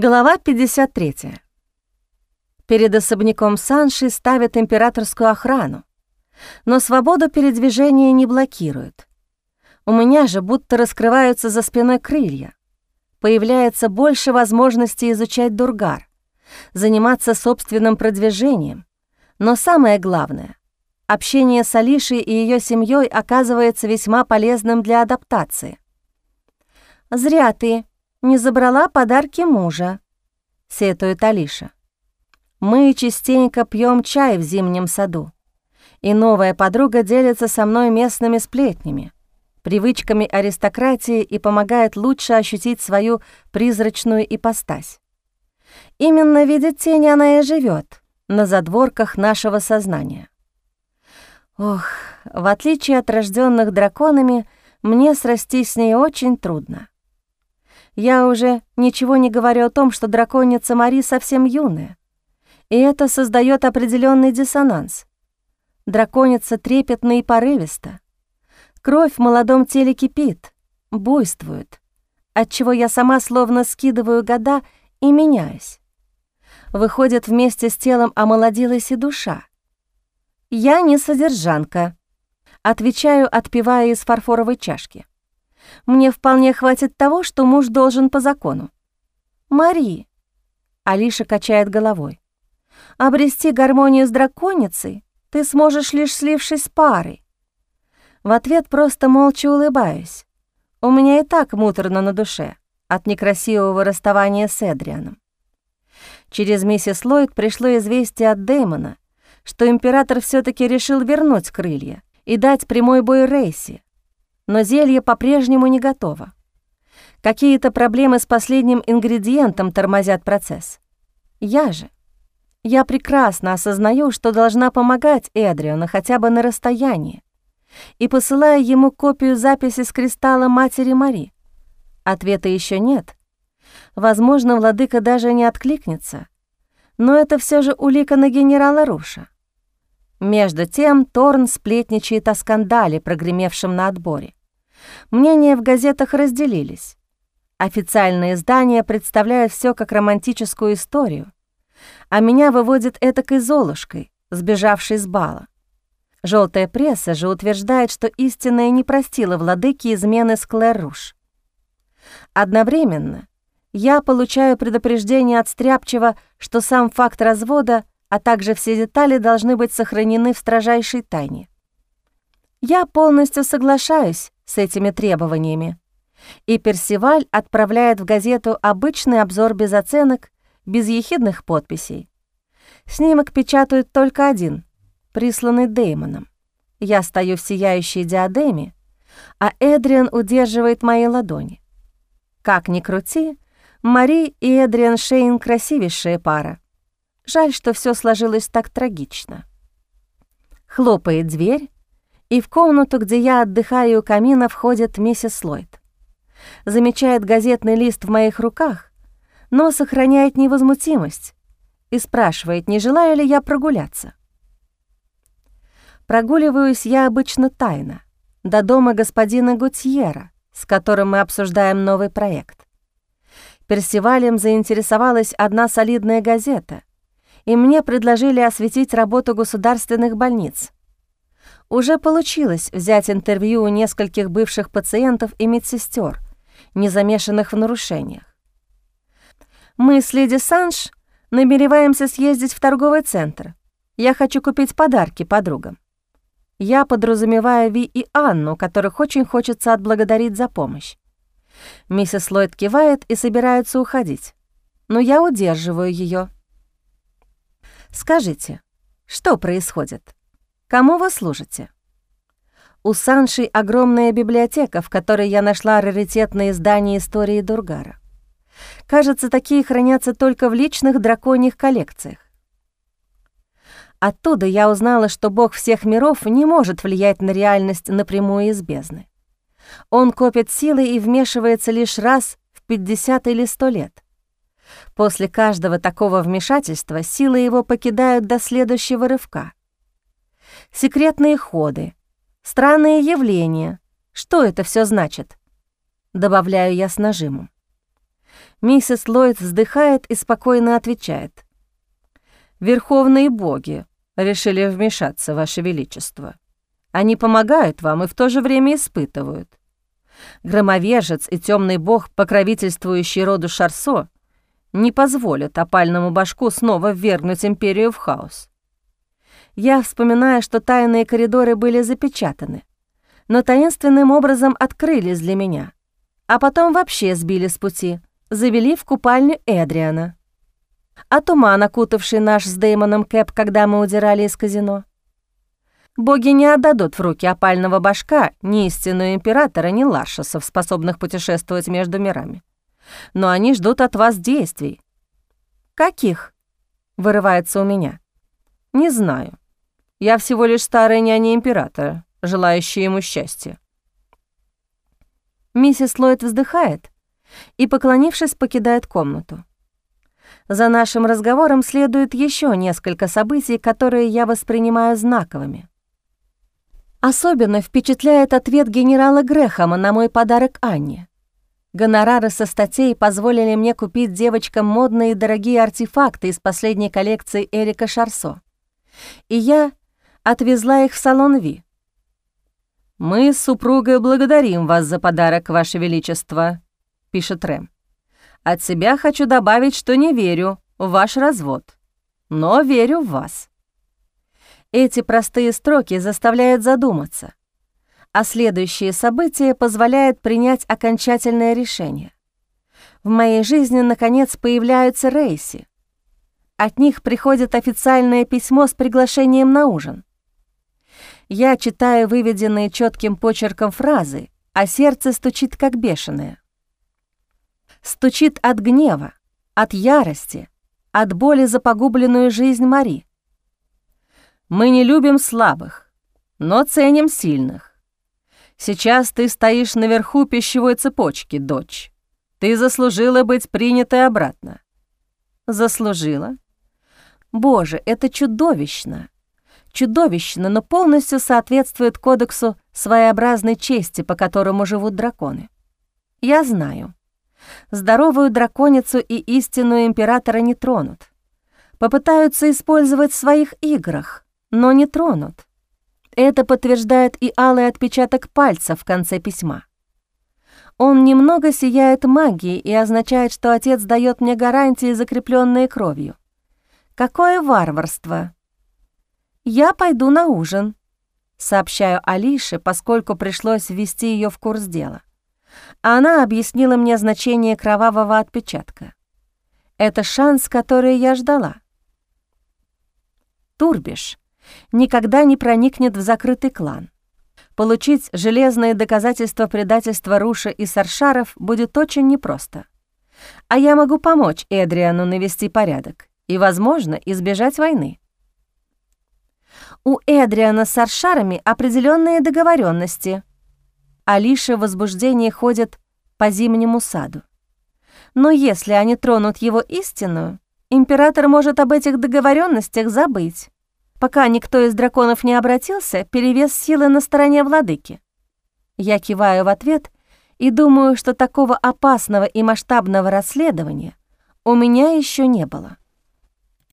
Глава 53. Перед особняком Санши ставят императорскую охрану, но свободу передвижения не блокируют. У меня же будто раскрываются за спиной крылья. Появляется больше возможностей изучать Дургар, заниматься собственным продвижением, но самое главное — общение с Алишей и ее семьей оказывается весьма полезным для адаптации. «Зря ты», не забрала подарки мужа», — сетует Алиша. «Мы частенько пьем чай в зимнем саду, и новая подруга делится со мной местными сплетнями, привычками аристократии и помогает лучше ощутить свою призрачную ипостась. Именно в виде тени она и живет на задворках нашего сознания. Ох, в отличие от рожденных драконами, мне срастись с ней очень трудно. Я уже ничего не говорю о том, что драконица Мари совсем юная, и это создает определенный диссонанс. Драконица трепетна и порывиста. Кровь в молодом теле кипит, буйствует, отчего я сама словно скидываю года и меняюсь. Выходит, вместе с телом омолодилась и душа. Я не содержанка. Отвечаю, отпивая из фарфоровой чашки. Мне вполне хватит того, что муж должен по закону. Мари, Алиша качает головой. Обрести гармонию с драконицей ты сможешь лишь слившись с парой. В ответ просто молча улыбаюсь. У меня и так муторно на душе от некрасивого расставания с Эдрианом. Через миссис Ллойд пришло известие от Дэймона, что император все таки решил вернуть крылья и дать прямой бой Рейси, но зелье по-прежнему не готово. Какие-то проблемы с последним ингредиентом тормозят процесс. Я же. Я прекрасно осознаю, что должна помогать Эдриану хотя бы на расстоянии, и посылаю ему копию записи с кристалла матери Мари. Ответа еще нет. Возможно, владыка даже не откликнется, но это все же улика на генерала Руша. Между тем Торн сплетничает о скандале, прогремевшем на отборе. Мнения в газетах разделились. Официальные издания представляют все как романтическую историю, а меня выводит этакой золушкой, сбежавшей с бала. Желтая пресса же утверждает, что истинная не простила владыки измены с Клэр-Руш. Одновременно я получаю предупреждение от Стряпчева, что сам факт развода, а также все детали должны быть сохранены в строжайшей тайне. Я полностью соглашаюсь с этими требованиями. И Персиваль отправляет в газету обычный обзор без оценок, без ехидных подписей. Снимок печатают только один, присланный Деймоном. Я стою в сияющей диадеме, а Эдриан удерживает мои ладони. Как ни крути, Мари и Эдриан Шейн — красивейшая пара. Жаль, что все сложилось так трагично. Хлопает дверь, и в комнату, где я отдыхаю у камина, входит миссис Ллойд. Замечает газетный лист в моих руках, но сохраняет невозмутимость и спрашивает, не желаю ли я прогуляться. Прогуливаюсь я обычно тайно, до дома господина Гутьера, с которым мы обсуждаем новый проект. Персивалем заинтересовалась одна солидная газета, и мне предложили осветить работу государственных больниц — уже получилось взять интервью у нескольких бывших пациентов и медсестер, не замешанных в нарушениях. Мы с леди Санж намереваемся съездить в торговый центр. Я хочу купить подарки подругам. Я подразумеваю Ви и Анну, которых очень хочется отблагодарить за помощь. Миссис Ллойд кивает и собирается уходить, но я удерживаю ее. «Скажите, что происходит?» Кому вы служите? У Санши огромная библиотека, в которой я нашла раритетные издания истории Дургара. Кажется, такие хранятся только в личных драконьих коллекциях. Оттуда я узнала, что бог всех миров не может влиять на реальность напрямую из бездны. Он копит силы и вмешивается лишь раз в 50 или 100 лет. После каждого такого вмешательства силы его покидают до следующего рывка — секретные ходы, странные явления. Что это все значит? Добавляю я с нажимом. Миссис Ллойд вздыхает и спокойно отвечает. «Верховные боги решили вмешаться, Ваше Величество. Они помогают вам и в то же время испытывают. Громовержец и темный бог, покровительствующий роду Шарсо, не позволят опальному башку снова ввергнуть империю в хаос. Я вспоминаю, что тайные коридоры были запечатаны, но таинственным образом открылись для меня, а потом вообще сбили с пути, завели в купальню Эдриана. А туман, окутавший наш с Дэймоном Кэп, когда мы удирали из казино. Боги не отдадут в руки опального башка ни истинную императора, ни ларшесов, способных путешествовать между мирами. Но они ждут от вас действий. «Каких?» — вырывается у меня. «Не знаю. Я всего лишь старая няня императора, желающая ему счастья». Миссис Ллойд вздыхает и, поклонившись, покидает комнату. За нашим разговором следует еще несколько событий, которые я воспринимаю знаковыми. Особенно впечатляет ответ генерала Грэхэма на мой подарок Анне. Гонорары со статей позволили мне купить девочкам модные и дорогие артефакты из последней коллекции Эрика Шарсо. И я отвезла их в салон Ви. «Мы с супругой благодарим вас за подарок, Ваше Величество», — пишет Рэм. «От себя хочу добавить, что не верю в ваш развод, но верю в вас». Эти простые строки заставляют задуматься, а следующие события позволяют принять окончательное решение. В моей жизни, наконец, появляются рейси. От них приходит официальное письмо с приглашением на ужин. Я читаю выведенные четким почерком фразы, а сердце стучит как бешеное. Стучит от гнева, от ярости, от боли за погубленную жизнь Мари. Мы не любим слабых, но ценим сильных. Сейчас ты стоишь наверху пищевой цепочки, дочь. Ты заслужила быть принятой обратно. Заслужила? Боже, это чудовищно чудовищно, но полностью соответствует кодексу своеобразной чести, по которому живут драконы. Я знаю. Здоровую драконицу и истинную императора не тронут. Попытаются использовать в своих играх, но не тронут. Это подтверждает и алый отпечаток пальца в конце письма. Он немного сияет магией и означает, что отец дает мне гарантии, закрепленные кровью. Какое варварство! «Я пойду на ужин», — сообщаю Алише, поскольку пришлось ввести ее в курс дела. Она объяснила мне значение кровавого отпечатка. Это шанс, который я ждала. Турбиш никогда не проникнет в закрытый клан. Получить железные доказательства предательства Руша и Саршаров будет очень непросто. А я могу помочь Эдриану навести порядок и, возможно, избежать войны. У Эдриана с Аршарами определенные договоренности. Алиша в возбуждении ходит по зимнему саду. Но если они тронут его истинную, император может об этих договоренностях забыть. Пока никто из драконов не обратился, перевес силы на стороне владыки. Я киваю в ответ и думаю, что такого опасного и масштабного расследования у меня еще не было.